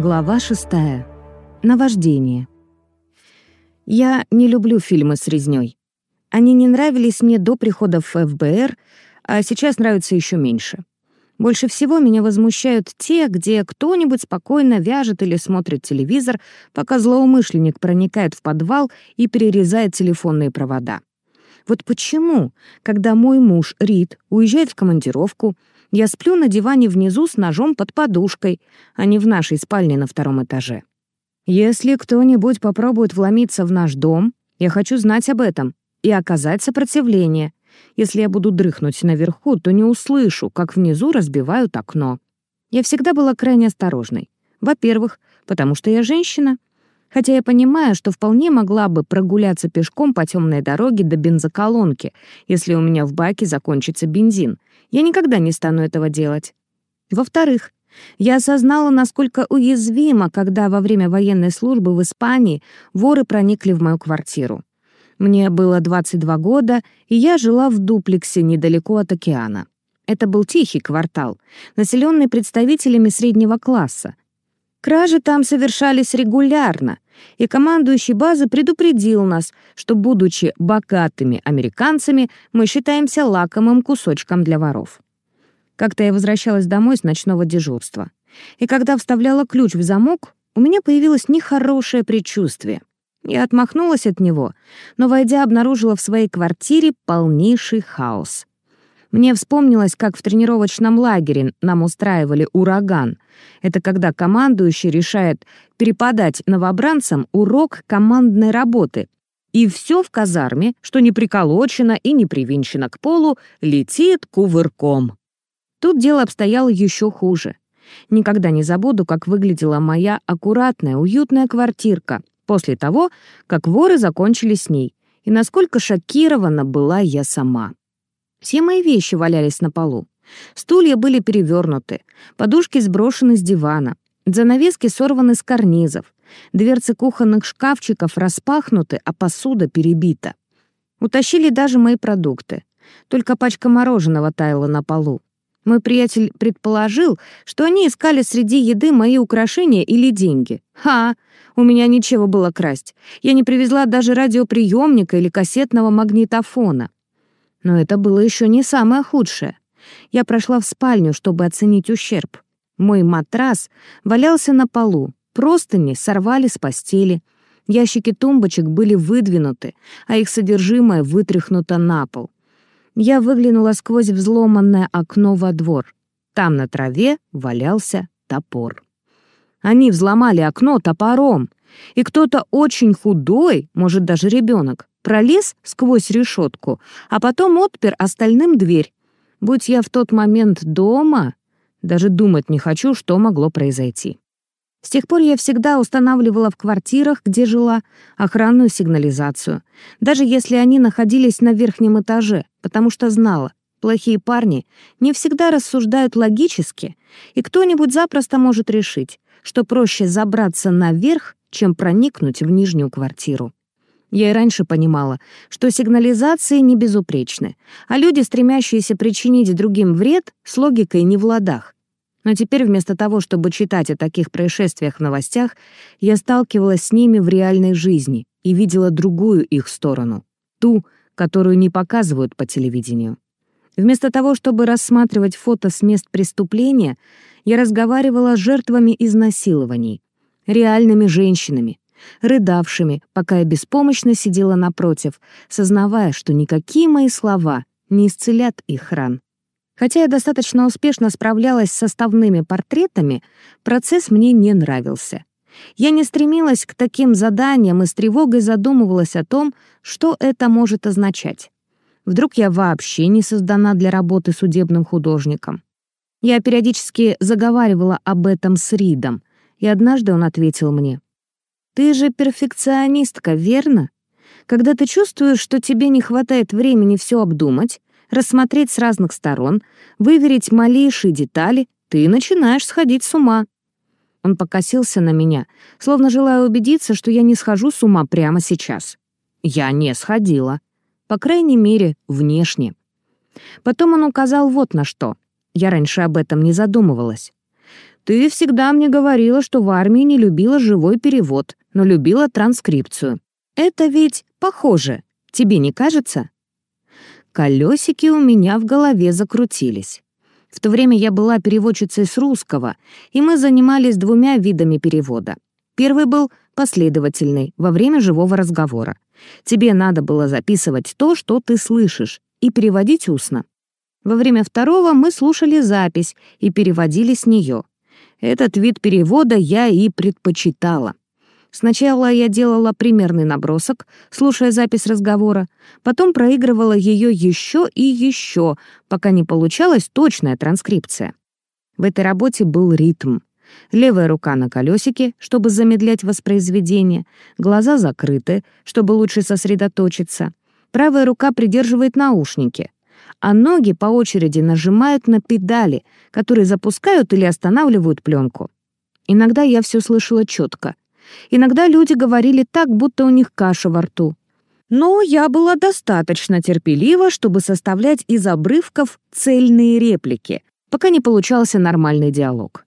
Глава шестая. Наваждение. Я не люблю фильмы с резнёй. Они не нравились мне до прихода в ФБР, а сейчас нравятся еще меньше. Больше всего меня возмущают те, где кто-нибудь спокойно вяжет или смотрит телевизор, пока злоумышленник проникает в подвал и перерезает телефонные провода. Вот почему, когда мой муж Рид уезжает в командировку, я сплю на диване внизу с ножом под подушкой, а не в нашей спальне на втором этаже. Если кто-нибудь попробует вломиться в наш дом, я хочу знать об этом и оказать сопротивление. Если я буду дрыхнуть наверху, то не услышу, как внизу разбивают окно. Я всегда была крайне осторожной. Во-первых, потому что я женщина — хотя я понимаю, что вполне могла бы прогуляться пешком по темной дороге до бензоколонки, если у меня в баке закончится бензин. Я никогда не стану этого делать. Во-вторых, я осознала, насколько уязвимо, когда во время военной службы в Испании воры проникли в мою квартиру. Мне было 22 года, и я жила в дуплексе недалеко от океана. Это был тихий квартал, населенный представителями среднего класса, Кражи там совершались регулярно, и командующий базы предупредил нас, что, будучи богатыми американцами, мы считаемся лакомым кусочком для воров. Как-то я возвращалась домой с ночного дежурства, и когда вставляла ключ в замок, у меня появилось нехорошее предчувствие. Я отмахнулась от него, но, войдя, обнаружила в своей квартире полнейший хаос. Мне вспомнилось, как в тренировочном лагере нам устраивали ураган. Это когда командующий решает перепадать новобранцам урок командной работы. И все в казарме, что не приколочено и не привинчено к полу, летит кувырком. Тут дело обстояло еще хуже. Никогда не забуду, как выглядела моя аккуратная, уютная квартирка после того, как воры закончили с ней, и насколько шокирована была я сама. Все мои вещи валялись на полу. Стулья были перевернуты, подушки сброшены с дивана, занавески сорваны с карнизов, дверцы кухонных шкафчиков распахнуты, а посуда перебита. Утащили даже мои продукты. Только пачка мороженого таяла на полу. Мой приятель предположил, что они искали среди еды мои украшения или деньги. Ха! У меня ничего было красть. Я не привезла даже радиоприемника или кассетного магнитофона. Но это было еще не самое худшее. Я прошла в спальню, чтобы оценить ущерб. Мой матрас валялся на полу, простыни сорвали с постели. Ящики тумбочек были выдвинуты, а их содержимое вытряхнуто на пол. Я выглянула сквозь взломанное окно во двор. Там на траве валялся топор. Они взломали окно топором, и кто-то очень худой, может, даже ребенок, пролез сквозь решетку, а потом отпер остальным дверь. Будь я в тот момент дома, даже думать не хочу, что могло произойти. С тех пор я всегда устанавливала в квартирах, где жила, охранную сигнализацию, даже если они находились на верхнем этаже, потому что знала, плохие парни не всегда рассуждают логически, и кто-нибудь запросто может решить, что проще забраться наверх, чем проникнуть в нижнюю квартиру. Я и раньше понимала, что сигнализации не безупречны, а люди, стремящиеся причинить другим вред, с логикой не в ладах. Но теперь вместо того, чтобы читать о таких происшествиях в новостях, я сталкивалась с ними в реальной жизни и видела другую их сторону, ту, которую не показывают по телевидению. Вместо того, чтобы рассматривать фото с мест преступления, я разговаривала с жертвами изнасилований, реальными женщинами, рыдавшими, пока я беспомощно сидела напротив, сознавая, что никакие мои слова не исцелят их ран. Хотя я достаточно успешно справлялась с составными портретами, процесс мне не нравился. Я не стремилась к таким заданиям и с тревогой задумывалась о том, что это может означать. Вдруг я вообще не создана для работы судебным художником. Я периодически заговаривала об этом с Ридом, и однажды он ответил мне, «Ты же перфекционистка, верно? Когда ты чувствуешь, что тебе не хватает времени все обдумать, рассмотреть с разных сторон, выверить малейшие детали, ты начинаешь сходить с ума». Он покосился на меня, словно желая убедиться, что я не схожу с ума прямо сейчас. Я не сходила. По крайней мере, внешне. Потом он указал вот на что. Я раньше об этом не задумывалась. Ты всегда мне говорила, что в армии не любила живой перевод, но любила транскрипцию. Это ведь похоже, тебе не кажется?» Колесики у меня в голове закрутились. В то время я была переводчицей с русского, и мы занимались двумя видами перевода. Первый был последовательный, во время живого разговора. Тебе надо было записывать то, что ты слышишь, и переводить устно. Во время второго мы слушали запись и переводили с нее. Этот вид перевода я и предпочитала. Сначала я делала примерный набросок, слушая запись разговора, потом проигрывала ее еще и еще, пока не получалась точная транскрипция. В этой работе был ритм. Левая рука на колесике, чтобы замедлять воспроизведение, глаза закрыты, чтобы лучше сосредоточиться. Правая рука придерживает наушники, а ноги по очереди нажимают на педали, которые запускают или останавливают пленку. Иногда я все слышала четко, Иногда люди говорили так, будто у них каша во рту. Но я была достаточно терпелива, чтобы составлять из обрывков цельные реплики, пока не получался нормальный диалог.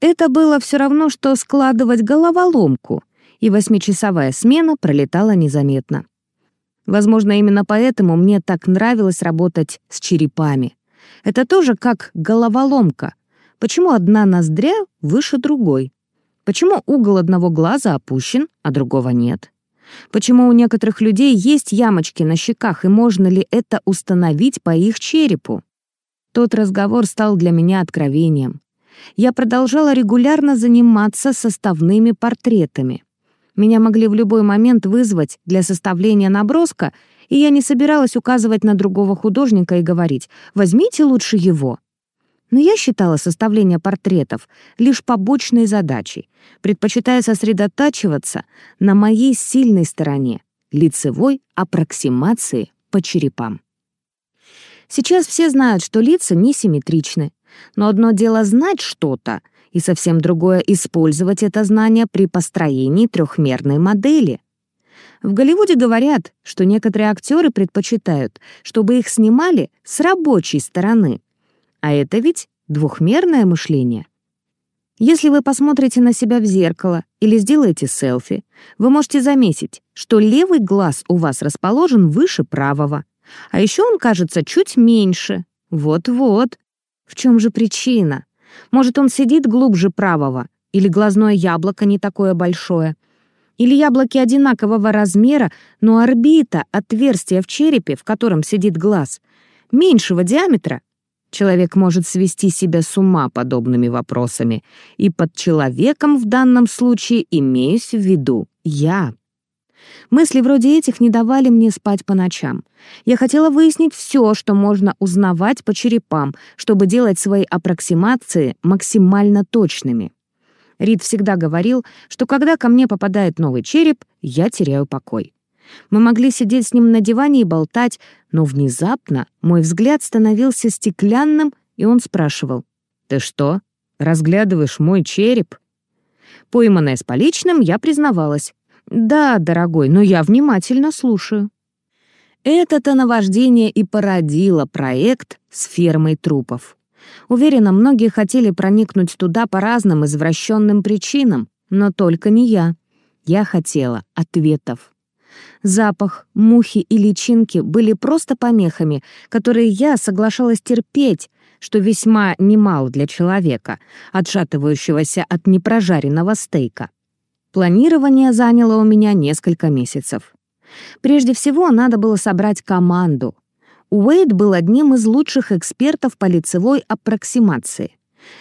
Это было все равно, что складывать головоломку, и восьмичасовая смена пролетала незаметно. Возможно, именно поэтому мне так нравилось работать с черепами. Это тоже как головоломка. Почему одна ноздря выше другой? Почему угол одного глаза опущен, а другого нет? Почему у некоторых людей есть ямочки на щеках, и можно ли это установить по их черепу? Тот разговор стал для меня откровением. Я продолжала регулярно заниматься составными портретами. Меня могли в любой момент вызвать для составления наброска, и я не собиралась указывать на другого художника и говорить «возьмите лучше его». Но я считала составление портретов лишь побочной задачей, предпочитая сосредотачиваться на моей сильной стороне — лицевой аппроксимации по черепам. Сейчас все знают, что лица несимметричны, но одно дело знать что-то, и совсем другое — использовать это знание при построении трехмерной модели. В Голливуде говорят, что некоторые актеры предпочитают, чтобы их снимали с рабочей стороны — а это ведь двухмерное мышление. Если вы посмотрите на себя в зеркало или сделаете селфи, вы можете заметить, что левый глаз у вас расположен выше правого, а еще он кажется чуть меньше. Вот-вот. В чем же причина? Может, он сидит глубже правого, или глазное яблоко не такое большое, или яблоки одинакового размера, но орбита, отверстие в черепе, в котором сидит глаз, меньшего диаметра? Человек может свести себя с ума подобными вопросами, и под человеком в данном случае имеюсь в виду я. Мысли вроде этих не давали мне спать по ночам. Я хотела выяснить все, что можно узнавать по черепам, чтобы делать свои аппроксимации максимально точными. Рид всегда говорил, что когда ко мне попадает новый череп, я теряю покой. Мы могли сидеть с ним на диване и болтать, но внезапно мой взгляд становился стеклянным, и он спрашивал, «Ты что, разглядываешь мой череп?» Пойманная с поличным, я признавалась, «Да, дорогой, но я внимательно слушаю». Это-то наваждение и породило проект с фермой трупов. Уверена, многие хотели проникнуть туда по разным извращенным причинам, но только не я. Я хотела ответов. Запах, мухи и личинки были просто помехами, которые я соглашалась терпеть, что весьма немало для человека, отшатывающегося от непрожаренного стейка. Планирование заняло у меня несколько месяцев. Прежде всего, надо было собрать команду. Уэйд был одним из лучших экспертов по лицевой аппроксимации.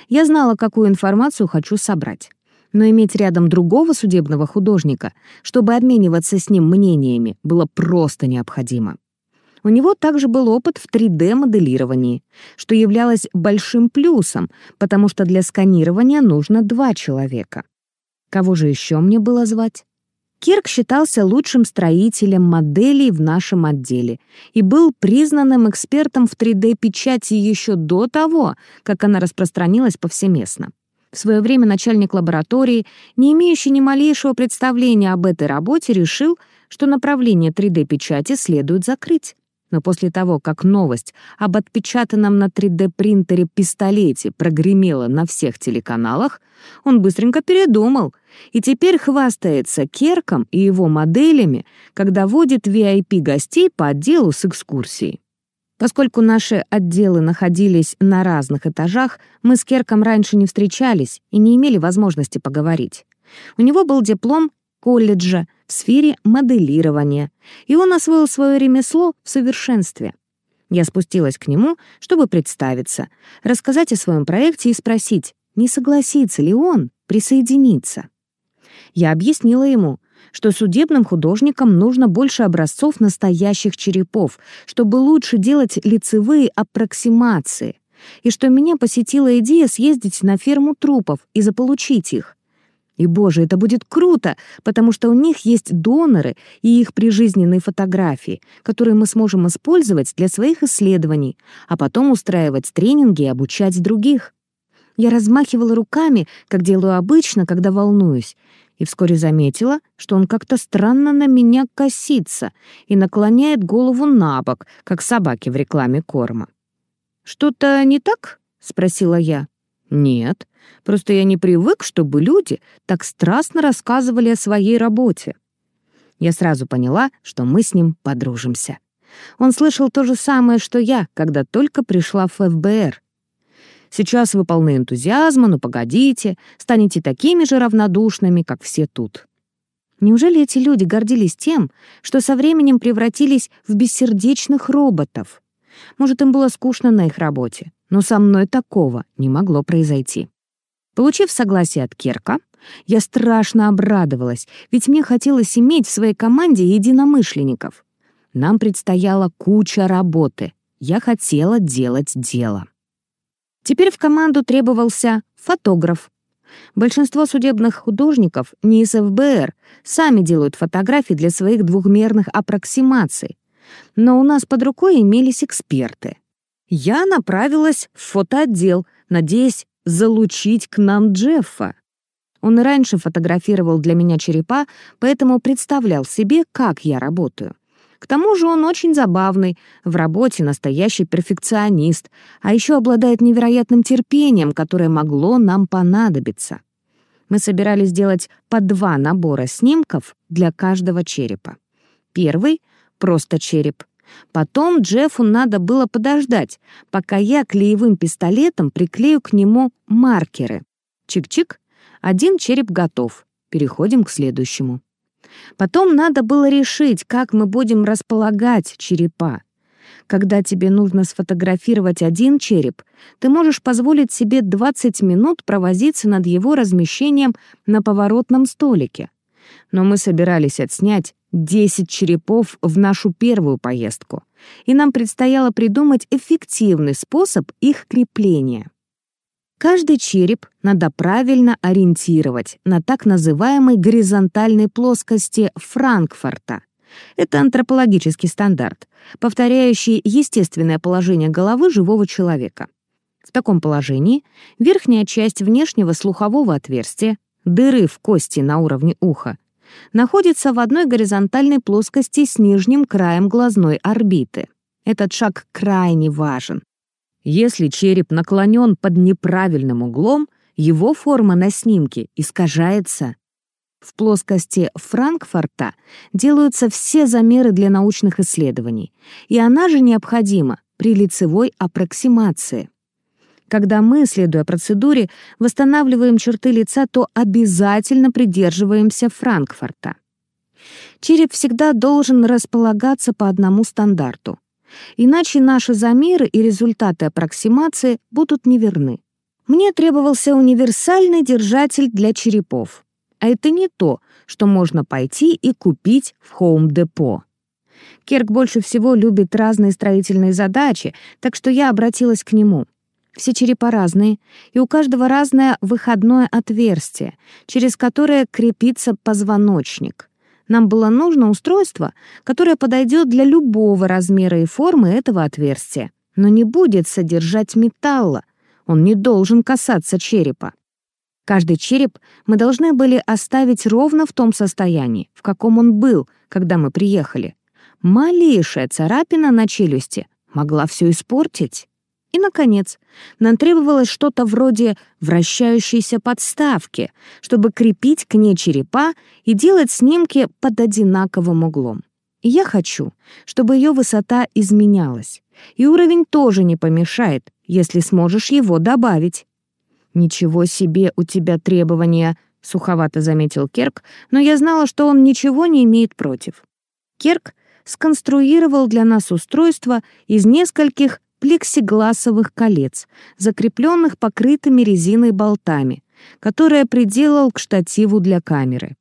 Я знала, какую информацию хочу собрать но иметь рядом другого судебного художника, чтобы обмениваться с ним мнениями, было просто необходимо. У него также был опыт в 3D-моделировании, что являлось большим плюсом, потому что для сканирования нужно два человека. Кого же еще мне было звать? Кирк считался лучшим строителем моделей в нашем отделе и был признанным экспертом в 3D-печати еще до того, как она распространилась повсеместно. В свое время начальник лаборатории, не имеющий ни малейшего представления об этой работе, решил, что направление 3D-печати следует закрыть. Но после того, как новость об отпечатанном на 3D-принтере пистолете прогремела на всех телеканалах, он быстренько передумал и теперь хвастается Керком и его моделями, когда водит VIP-гостей по отделу с экскурсией. Поскольку наши отделы находились на разных этажах, мы с Керком раньше не встречались и не имели возможности поговорить. У него был диплом колледжа в сфере моделирования, и он освоил свое ремесло в совершенстве. Я спустилась к нему, чтобы представиться, рассказать о своем проекте и спросить, не согласится ли он присоединиться. Я объяснила ему, что судебным художникам нужно больше образцов настоящих черепов, чтобы лучше делать лицевые аппроксимации, и что меня посетила идея съездить на ферму трупов и заполучить их. И, боже, это будет круто, потому что у них есть доноры и их прижизненные фотографии, которые мы сможем использовать для своих исследований, а потом устраивать тренинги и обучать других. Я размахивала руками, как делаю обычно, когда волнуюсь, и вскоре заметила, что он как-то странно на меня косится и наклоняет голову на бок, как собаки в рекламе корма. «Что-то не так?» — спросила я. «Нет, просто я не привык, чтобы люди так страстно рассказывали о своей работе». Я сразу поняла, что мы с ним подружимся. Он слышал то же самое, что я, когда только пришла в ФБР. Сейчас вы полны энтузиазма, но погодите, станете такими же равнодушными, как все тут. Неужели эти люди гордились тем, что со временем превратились в бессердечных роботов? Может, им было скучно на их работе, но со мной такого не могло произойти. Получив согласие от Керка, я страшно обрадовалась, ведь мне хотелось иметь в своей команде единомышленников. Нам предстояла куча работы. Я хотела делать дело. Теперь в команду требовался фотограф. Большинство судебных художников не из ФБР сами делают фотографии для своих двухмерных аппроксимаций. Но у нас под рукой имелись эксперты. Я направилась в фотоотдел, надеясь залучить к нам Джеффа. Он и раньше фотографировал для меня черепа, поэтому представлял себе, как я работаю. К тому же он очень забавный, в работе настоящий перфекционист, а еще обладает невероятным терпением, которое могло нам понадобиться. Мы собирались сделать по два набора снимков для каждого черепа. Первый — просто череп. Потом Джеффу надо было подождать, пока я клеевым пистолетом приклею к нему маркеры. Чик-чик, один череп готов. Переходим к следующему. Потом надо было решить, как мы будем располагать черепа. Когда тебе нужно сфотографировать один череп, ты можешь позволить себе 20 минут провозиться над его размещением на поворотном столике. Но мы собирались отснять 10 черепов в нашу первую поездку, и нам предстояло придумать эффективный способ их крепления. Каждый череп надо правильно ориентировать на так называемой горизонтальной плоскости Франкфурта. Это антропологический стандарт, повторяющий естественное положение головы живого человека. В таком положении верхняя часть внешнего слухового отверстия, дыры в кости на уровне уха, находится в одной горизонтальной плоскости с нижним краем глазной орбиты. Этот шаг крайне важен. Если череп наклонен под неправильным углом, его форма на снимке искажается. В плоскости Франкфурта делаются все замеры для научных исследований, и она же необходима при лицевой аппроксимации. Когда мы, следуя процедуре, восстанавливаем черты лица, то обязательно придерживаемся Франкфурта. Череп всегда должен располагаться по одному стандарту. Иначе наши замеры и результаты аппроксимации будут неверны. Мне требовался универсальный держатель для черепов. А это не то, что можно пойти и купить в Хоум-депо. Керк больше всего любит разные строительные задачи, так что я обратилась к нему. Все черепа разные, и у каждого разное выходное отверстие, через которое крепится позвоночник. Нам было нужно устройство, которое подойдет для любого размера и формы этого отверстия, но не будет содержать металла. Он не должен касаться черепа. Каждый череп мы должны были оставить ровно в том состоянии, в каком он был, когда мы приехали. Малейшая царапина на челюсти могла все испортить. И, наконец, нам требовалось что-то вроде вращающейся подставки, чтобы крепить к ней черепа и делать снимки под одинаковым углом. И я хочу, чтобы ее высота изменялась. И уровень тоже не помешает, если сможешь его добавить. «Ничего себе у тебя требования», — суховато заметил Керк, но я знала, что он ничего не имеет против. Керк сконструировал для нас устройство из нескольких плексигласовых колец, закрепленных покрытыми резиной болтами, которое приделал к штативу для камеры.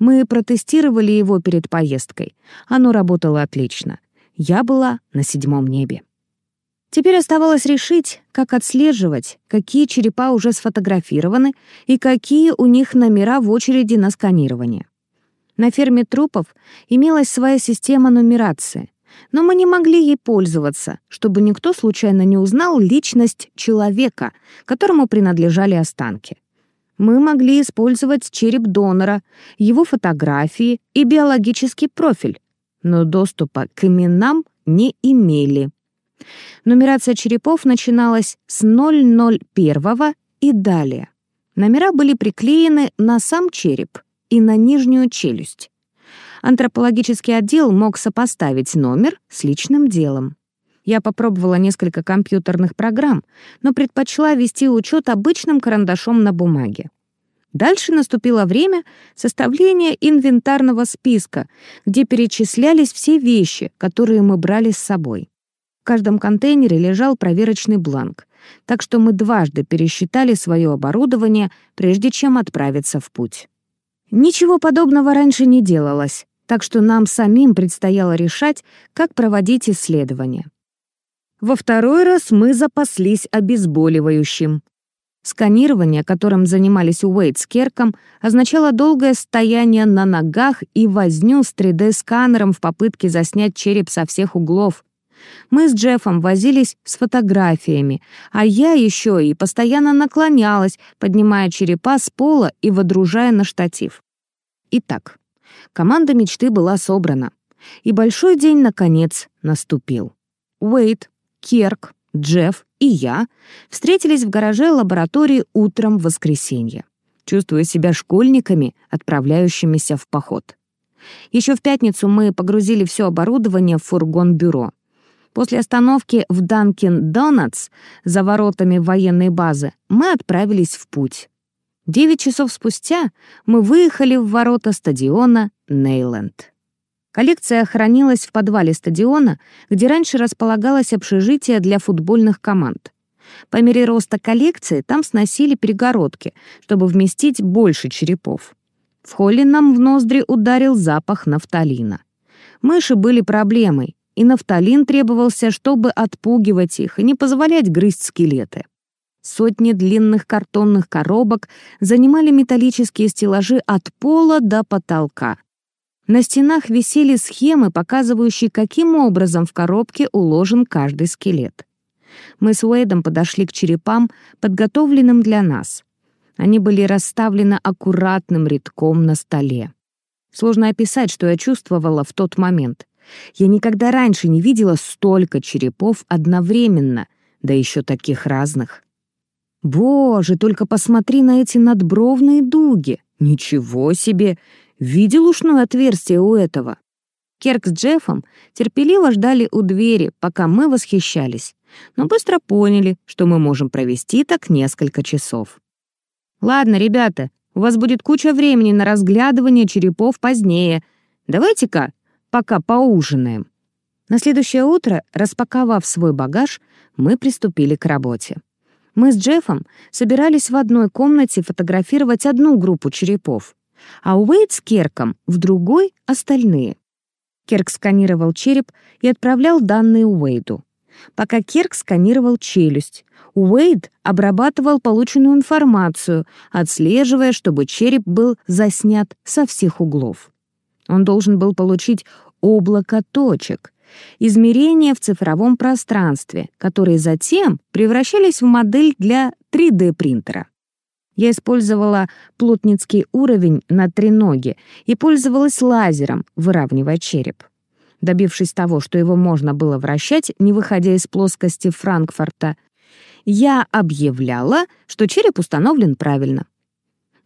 Мы протестировали его перед поездкой. Оно работало отлично. Я была на седьмом небе. Теперь оставалось решить, как отслеживать, какие черепа уже сфотографированы и какие у них номера в очереди на сканирование. На ферме трупов имелась своя система нумерации, но мы не могли ей пользоваться, чтобы никто случайно не узнал личность человека, которому принадлежали останки. Мы могли использовать череп донора, его фотографии и биологический профиль, но доступа к именам не имели. Нумерация черепов начиналась с 001 и далее. Номера были приклеены на сам череп и на нижнюю челюсть. Антропологический отдел мог сопоставить номер с личным делом. Я попробовала несколько компьютерных программ, но предпочла вести учет обычным карандашом на бумаге. Дальше наступило время составления инвентарного списка, где перечислялись все вещи, которые мы брали с собой. В каждом контейнере лежал проверочный бланк, так что мы дважды пересчитали свое оборудование, прежде чем отправиться в путь. Ничего подобного раньше не делалось, так что нам самим предстояло решать, как проводить исследования. Во второй раз мы запаслись обезболивающим. Сканирование, которым занимались Уэйд с Керком, означало долгое стояние на ногах и возню с 3D-сканером в попытке заснять череп со всех углов. Мы с Джеффом возились с фотографиями, а я еще и постоянно наклонялась, поднимая черепа с пола и водружая на штатив. Итак, команда мечты была собрана, и большой день, наконец, наступил. Уэйд, Керк, Джефф и я встретились в гараже лаборатории утром в воскресенье, чувствуя себя школьниками, отправляющимися в поход. Еще в пятницу мы погрузили все оборудование в фургон-бюро. После остановки в Данкин Донатс за воротами военной базы мы отправились в путь. Девять часов спустя мы выехали в ворота стадиона Нейленд. Коллекция хранилась в подвале стадиона, где раньше располагалось общежитие для футбольных команд. По мере роста коллекции там сносили перегородки, чтобы вместить больше черепов. В холле нам в ноздри ударил запах нафталина. Мыши были проблемой, и нафталин требовался, чтобы отпугивать их и не позволять грызть скелеты. Сотни длинных картонных коробок занимали металлические стеллажи от пола до потолка, на стенах висели схемы, показывающие, каким образом в коробке уложен каждый скелет. Мы с Уэйдом подошли к черепам, подготовленным для нас. Они были расставлены аккуратным рядком на столе. Сложно описать, что я чувствовала в тот момент. Я никогда раньше не видела столько черепов одновременно, да еще таких разных. Боже, только посмотри на эти надбровные дуги. Ничего себе! Видел ушное отверстие у этого? Керк с Джеффом терпеливо ждали у двери, пока мы восхищались, но быстро поняли, что мы можем провести так несколько часов. «Ладно, ребята, у вас будет куча времени на разглядывание черепов позднее. Давайте-ка пока поужинаем». На следующее утро, распаковав свой багаж, мы приступили к работе. Мы с Джеффом собирались в одной комнате фотографировать одну группу черепов, а Уэйд с Керком в другой — остальные. Керк сканировал череп и отправлял данные Уэйду. Пока Керк сканировал челюсть, Уэйд обрабатывал полученную информацию, отслеживая, чтобы череп был заснят со всех углов. Он должен был получить облако точек, измерения в цифровом пространстве, которые затем превращались в модель для 3D-принтера. Я использовала плотницкий уровень на треноге и пользовалась лазером, выравнивая череп. Добившись того, что его можно было вращать, не выходя из плоскости Франкфурта, я объявляла, что череп установлен правильно.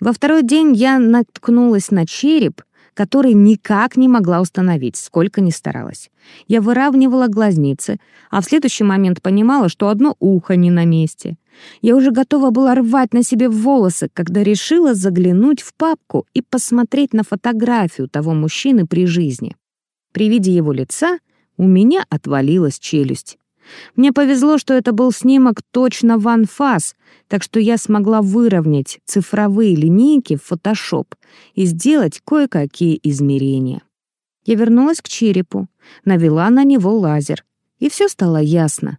Во второй день я наткнулась на череп, который никак не могла установить, сколько ни старалась. Я выравнивала глазницы, а в следующий момент понимала, что одно ухо не на месте. Я уже готова была рвать на себе волосы, когда решила заглянуть в папку и посмотреть на фотографию того мужчины при жизни. При виде его лица у меня отвалилась челюсть. Мне повезло, что это был снимок точно в анфас, так что я смогла выровнять цифровые линейки в Photoshop и сделать кое-какие измерения. Я вернулась к черепу, навела на него лазер, и все стало ясно.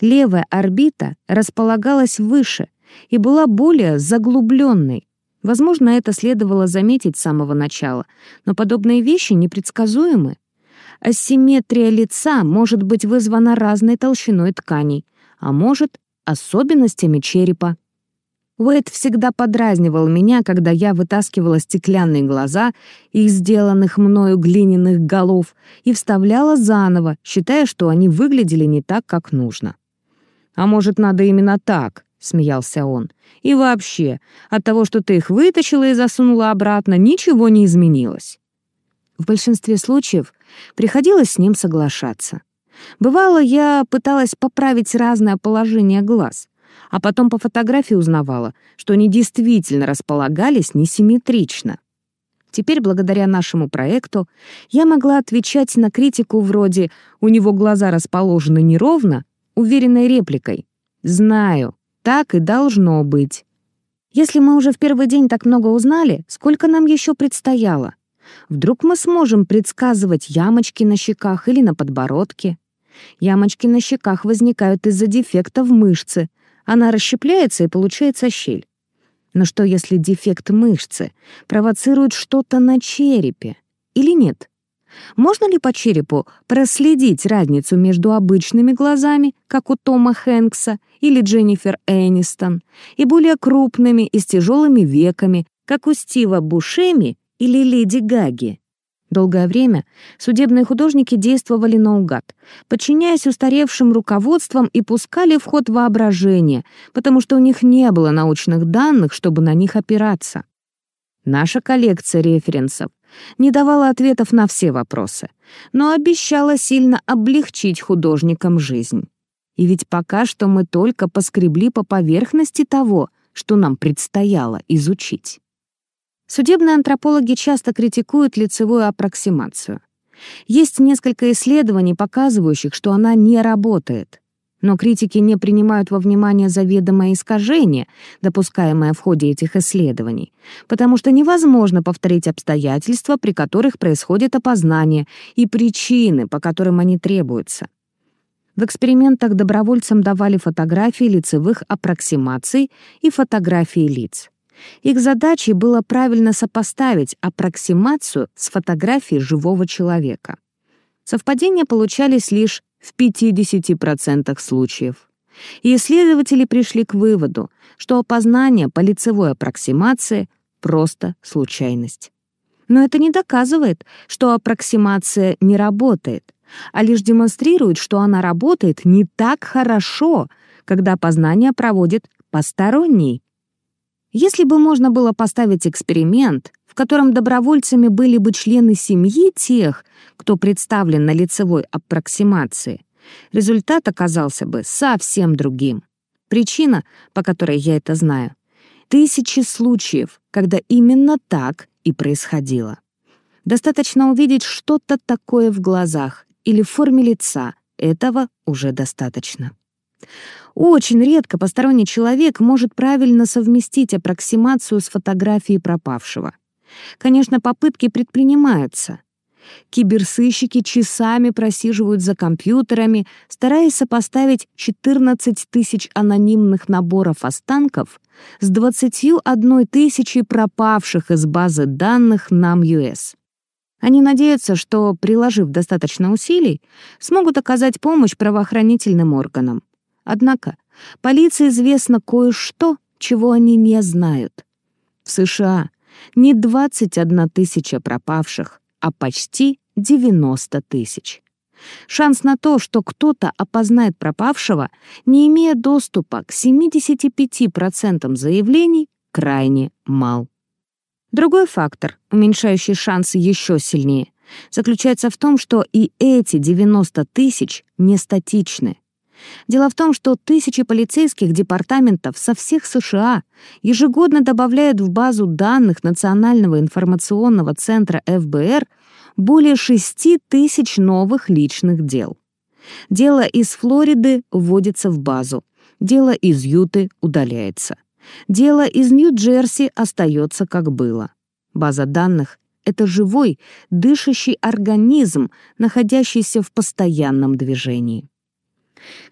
Левая орбита располагалась выше и была более заглубленной. Возможно, это следовало заметить с самого начала, но подобные вещи непредсказуемы. Асимметрия лица может быть вызвана разной толщиной тканей, а может — особенностями черепа. Уэйд всегда подразнивал меня, когда я вытаскивала стеклянные глаза из сделанных мною глиняных голов и вставляла заново, считая, что они выглядели не так, как нужно. «А может, надо именно так?» — смеялся он. «И вообще, от того, что ты их вытащила и засунула обратно, ничего не изменилось». В большинстве случаев приходилось с ним соглашаться. Бывало, я пыталась поправить разное положение глаз, а потом по фотографии узнавала, что они действительно располагались несимметрично. Теперь, благодаря нашему проекту, я могла отвечать на критику вроде «у него глаза расположены неровно», уверенной репликой «знаю, так и должно быть». Если мы уже в первый день так много узнали, сколько нам еще предстояло? Вдруг мы сможем предсказывать ямочки на щеках или на подбородке? Ямочки на щеках возникают из-за дефекта в мышце. Она расщепляется и получается щель. Но что если дефект мышцы провоцирует что-то на черепе? Или нет? Можно ли по черепу проследить разницу между обычными глазами, как у Тома Хэнкса или Дженнифер Энистон, и более крупными и с тяжелыми веками, как у Стива Бушеми или Леди Гаги. Долгое время судебные художники действовали наугад, подчиняясь устаревшим руководствам и пускали в ход воображение, потому что у них не было научных данных, чтобы на них опираться. Наша коллекция референсов не давала ответов на все вопросы, но обещала сильно облегчить художникам жизнь. И ведь пока что мы только поскребли по поверхности того, что нам предстояло изучить. Судебные антропологи часто критикуют лицевую аппроксимацию. Есть несколько исследований, показывающих, что она не работает. Но критики не принимают во внимание заведомое искажение, допускаемое в ходе этих исследований, потому что невозможно повторить обстоятельства, при которых происходит опознание, и причины, по которым они требуются. В экспериментах добровольцам давали фотографии лицевых аппроксимаций и фотографии лиц. Их задачей было правильно сопоставить аппроксимацию с фотографией живого человека. Совпадения получались лишь в 50% случаев. И исследователи пришли к выводу, что опознание по лицевой аппроксимации — просто случайность. Но это не доказывает, что аппроксимация не работает, а лишь демонстрирует, что она работает не так хорошо, когда опознание проводит посторонний если бы можно было поставить эксперимент, в котором добровольцами были бы члены семьи тех, кто представлен на лицевой аппроксимации, результат оказался бы совсем другим. Причина, по которой я это знаю, тысячи случаев, когда именно так и происходило. Достаточно увидеть что-то такое в глазах или в форме лица, этого уже достаточно. Очень редко посторонний человек может правильно совместить аппроксимацию с фотографией пропавшего. Конечно, попытки предпринимаются. Киберсыщики часами просиживают за компьютерами, стараясь сопоставить 14 тысяч анонимных наборов останков с 21 тысячей пропавших из базы данных NAM-US. Они надеются, что, приложив достаточно усилий, смогут оказать помощь правоохранительным органам. Однако полиции известно кое-что, чего они не знают. В США не 21 тысяча пропавших, а почти 90 тысяч. Шанс на то, что кто-то опознает пропавшего, не имея доступа к 75% заявлений, крайне мал. Другой фактор, уменьшающий шансы еще сильнее, заключается в том, что и эти 90 тысяч не статичны. Дело в том, что тысячи полицейских департаментов со всех США ежегодно добавляют в базу данных Национального информационного центра ФБР более 6 тысяч новых личных дел. Дело из Флориды вводится в базу, дело из Юты удаляется. Дело из Нью-Джерси остается как было. База данных — это живой, дышащий организм, находящийся в постоянном движении.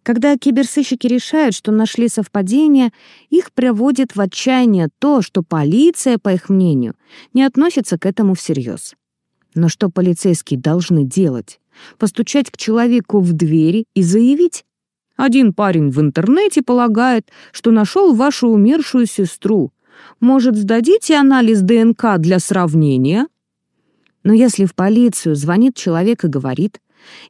Когда киберсыщики решают, что нашли совпадение, их приводит в отчаяние то, что полиция, по их мнению, не относится к этому всерьез. Но что полицейские должны делать? Постучать к человеку в двери и заявить? Один парень в интернете полагает, что нашел вашу умершую сестру. Может, сдадите анализ ДНК для сравнения? Но если в полицию звонит человек и говорит,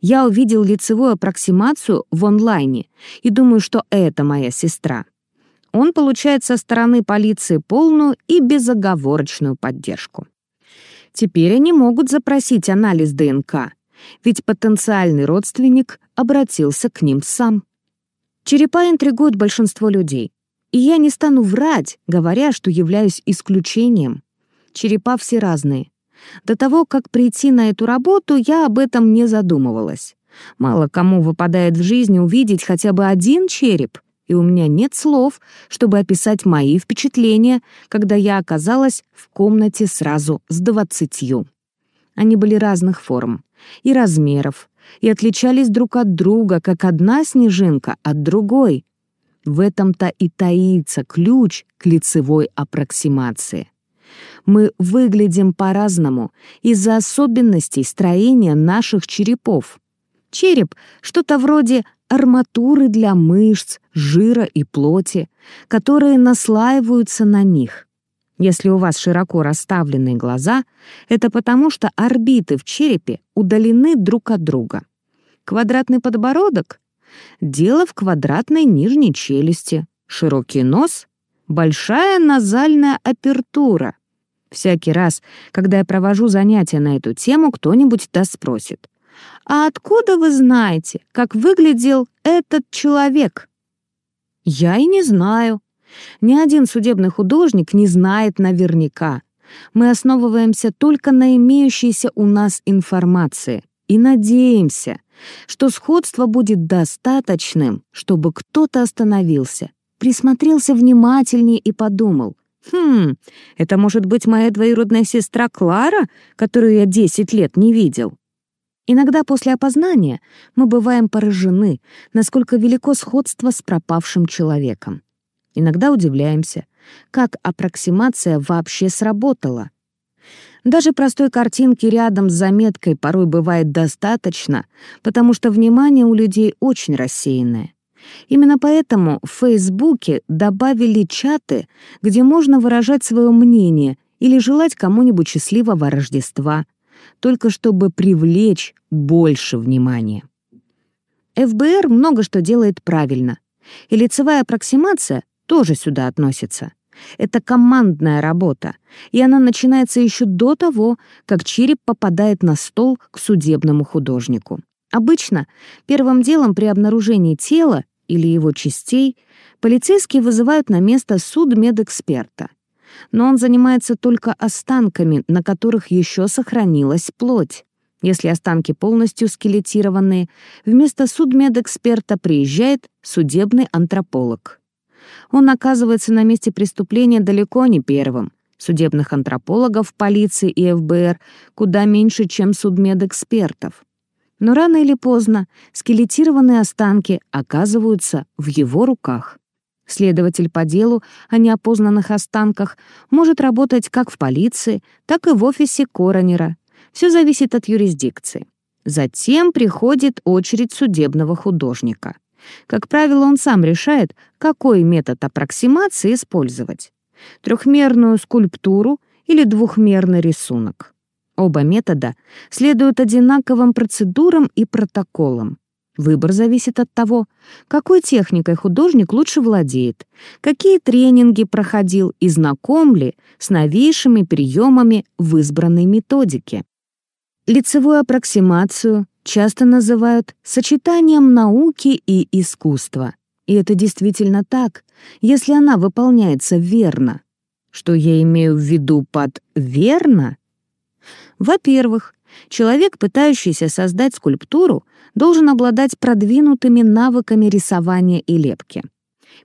я увидел лицевую аппроксимацию в онлайне и думаю, что это моя сестра. Он получает со стороны полиции полную и безоговорочную поддержку. Теперь они могут запросить анализ ДНК, ведь потенциальный родственник обратился к ним сам. Черепа интригуют большинство людей. И я не стану врать, говоря, что являюсь исключением. Черепа все разные. До того, как прийти на эту работу, я об этом не задумывалась. Мало кому выпадает в жизни увидеть хотя бы один череп, и у меня нет слов, чтобы описать мои впечатления, когда я оказалась в комнате сразу с двадцатью. Они были разных форм и размеров, и отличались друг от друга, как одна снежинка от другой. В этом-то и таится ключ к лицевой аппроксимации. Мы выглядим по-разному из-за особенностей строения наших черепов. Череп — что-то вроде арматуры для мышц, жира и плоти, которые наслаиваются на них. Если у вас широко расставленные глаза, это потому, что орбиты в черепе удалены друг от друга. Квадратный подбородок — дело в квадратной нижней челюсти, широкий нос — большая назальная апертура. Всякий раз, когда я провожу занятия на эту тему, кто-нибудь да спросит. «А откуда вы знаете, как выглядел этот человек?» Я и не знаю. Ни один судебный художник не знает наверняка. Мы основываемся только на имеющейся у нас информации и надеемся, что сходство будет достаточным, чтобы кто-то остановился, присмотрелся внимательнее и подумал, «Хм, это может быть моя двоюродная сестра Клара, которую я десять лет не видел?» Иногда после опознания мы бываем поражены, насколько велико сходство с пропавшим человеком. Иногда удивляемся, как аппроксимация вообще сработала. Даже простой картинки рядом с заметкой порой бывает достаточно, потому что внимание у людей очень рассеянное. Именно поэтому в Фейсбуке добавили чаты, где можно выражать свое мнение или желать кому-нибудь счастливого Рождества, только чтобы привлечь больше внимания. ФБР много что делает правильно, и лицевая аппроксимация тоже сюда относится. Это командная работа, и она начинается еще до того, как череп попадает на стол к судебному художнику. Обычно первым делом при обнаружении тела или его частей полицейские вызывают на место судмедэксперта. Но он занимается только останками, на которых еще сохранилась плоть. Если останки полностью скелетированные, вместо судмедэксперта приезжает судебный антрополог. Он оказывается на месте преступления далеко не первым. Судебных антропологов полиции и ФБР куда меньше, чем судмедэкспертов. Но рано или поздно скелетированные останки оказываются в его руках. Следователь по делу о неопознанных останках может работать как в полиции, так и в офисе коронера. Все зависит от юрисдикции. Затем приходит очередь судебного художника. Как правило, он сам решает, какой метод аппроксимации использовать. Трехмерную скульптуру или двухмерный рисунок. Оба метода следуют одинаковым процедурам и протоколам. Выбор зависит от того, какой техникой художник лучше владеет, какие тренинги проходил и знаком ли с новейшими приемами в избранной методике. Лицевую аппроксимацию часто называют сочетанием науки и искусства. И это действительно так, если она выполняется верно. Что я имею в виду под «верно»? Во-первых, человек, пытающийся создать скульптуру, должен обладать продвинутыми навыками рисования и лепки.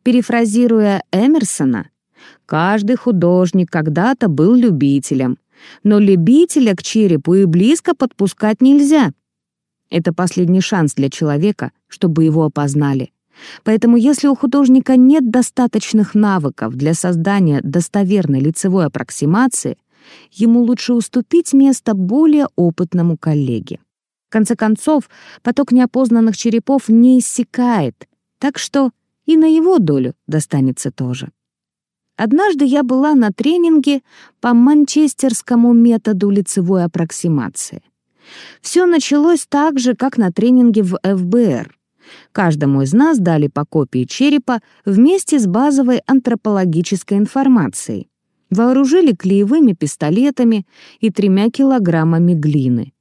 Перефразируя Эмерсона, каждый художник когда-то был любителем, но любителя к черепу и близко подпускать нельзя. Это последний шанс для человека, чтобы его опознали. Поэтому если у художника нет достаточных навыков для создания достоверной лицевой аппроксимации, ему лучше уступить место более опытному коллеге. В конце концов, поток неопознанных черепов не иссякает, так что и на его долю достанется тоже. Однажды я была на тренинге по манчестерскому методу лицевой аппроксимации. Все началось так же, как на тренинге в ФБР. Каждому из нас дали по копии черепа вместе с базовой антропологической информацией. Вооружили клеевыми пистолетами и тремя килограммами глины.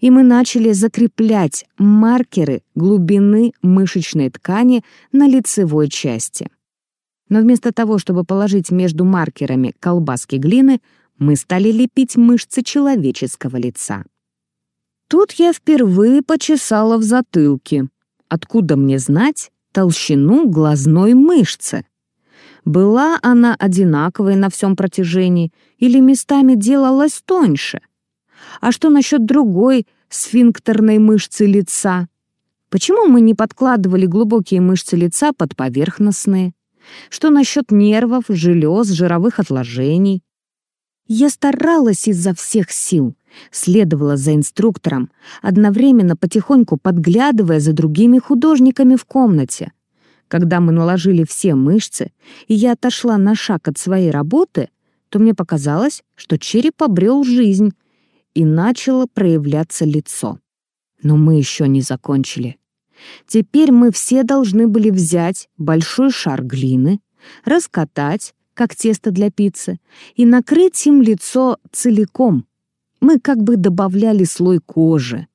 И мы начали закреплять маркеры глубины мышечной ткани на лицевой части. Но вместо того, чтобы положить между маркерами колбаски глины, мы стали лепить мышцы человеческого лица. Тут я впервые почесала в затылке. Откуда мне знать толщину глазной мышцы? Была она одинаковой на всем протяжении или местами делалась тоньше? А что насчет другой сфинктерной мышцы лица? Почему мы не подкладывали глубокие мышцы лица под поверхностные? Что насчет нервов, желез, жировых отложений? Я старалась изо всех сил, следовала за инструктором, одновременно потихоньку подглядывая за другими художниками в комнате. Когда мы наложили все мышцы, и я отошла на шаг от своей работы, то мне показалось, что череп обрел жизнь, и начало проявляться лицо. Но мы еще не закончили. Теперь мы все должны были взять большой шар глины, раскатать, как тесто для пиццы, и накрыть им лицо целиком. Мы как бы добавляли слой кожи.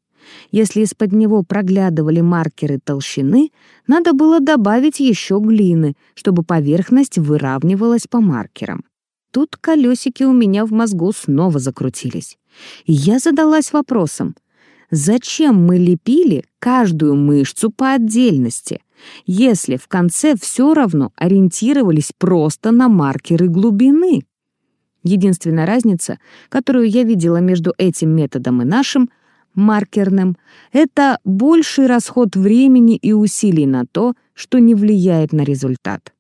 Если из-под него проглядывали маркеры толщины, надо было добавить еще глины, чтобы поверхность выравнивалась по маркерам. Тут колесики у меня в мозгу снова закрутились. И я задалась вопросом — Зачем мы лепили каждую мышцу по отдельности, если в конце все равно ориентировались просто на маркеры глубины? Единственная разница, которую я видела между этим методом и нашим, маркерным, это больший расход времени и усилий на то, что не влияет на результат.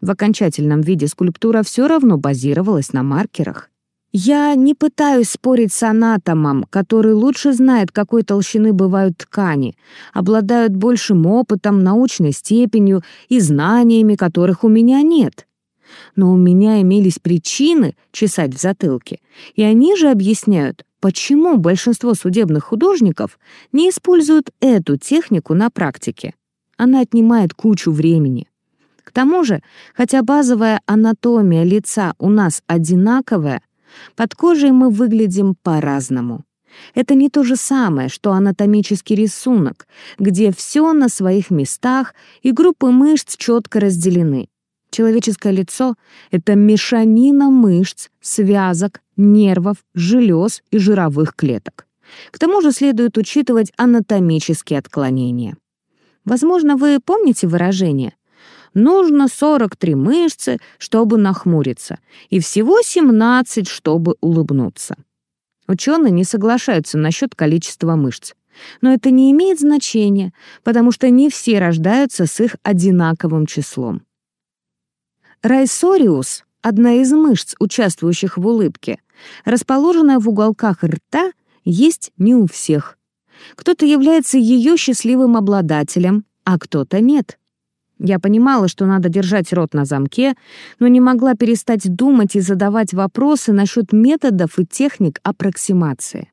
В окончательном виде скульптура все равно базировалась на маркерах. Я не пытаюсь спорить с анатомом, который лучше знает, какой толщины бывают ткани, обладают большим опытом, научной степенью и знаниями, которых у меня нет. Но у меня имелись причины чесать в затылке, и они же объясняют, почему большинство судебных художников не используют эту технику на практике. Она отнимает кучу времени. К тому же, хотя базовая анатомия лица у нас одинаковая, под кожей мы выглядим по-разному. Это не то же самое, что анатомический рисунок, где все на своих местах и группы мышц четко разделены. Человеческое лицо — это мешанина мышц, связок, нервов, желез и жировых клеток. К тому же следует учитывать анатомические отклонения. Возможно, вы помните выражение нужно 43 мышцы, чтобы нахмуриться, и всего 17, чтобы улыбнуться. Ученые не соглашаются насчет количества мышц. Но это не имеет значения, потому что не все рождаются с их одинаковым числом. Райсориус — одна из мышц, участвующих в улыбке, расположенная в уголках рта, есть не у всех. Кто-то является ее счастливым обладателем, а кто-то нет. Я понимала, что надо держать рот на замке, но не могла перестать думать и задавать вопросы насчет методов и техник аппроксимации.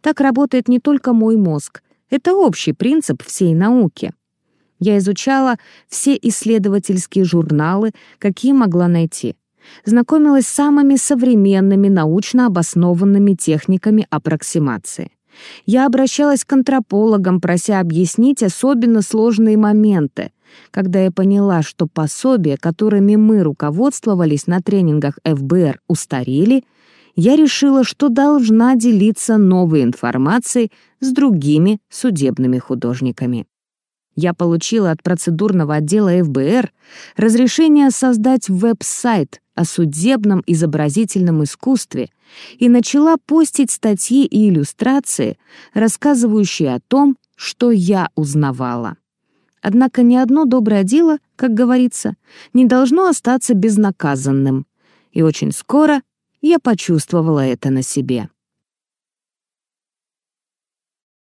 Так работает не только мой мозг. Это общий принцип всей науки. Я изучала все исследовательские журналы, какие могла найти. Знакомилась с самыми современными научно обоснованными техниками аппроксимации. Я обращалась к антропологам, прося объяснить особенно сложные моменты — когда я поняла, что пособия, которыми мы руководствовались на тренингах ФБР, устарели, я решила, что должна делиться новой информацией с другими судебными художниками. Я получила от процедурного отдела ФБР разрешение создать веб-сайт о судебном изобразительном искусстве и начала постить статьи и иллюстрации, рассказывающие о том, что я узнавала. Однако ни одно доброе дело, как говорится, не должно остаться безнаказанным. И очень скоро я почувствовала это на себе.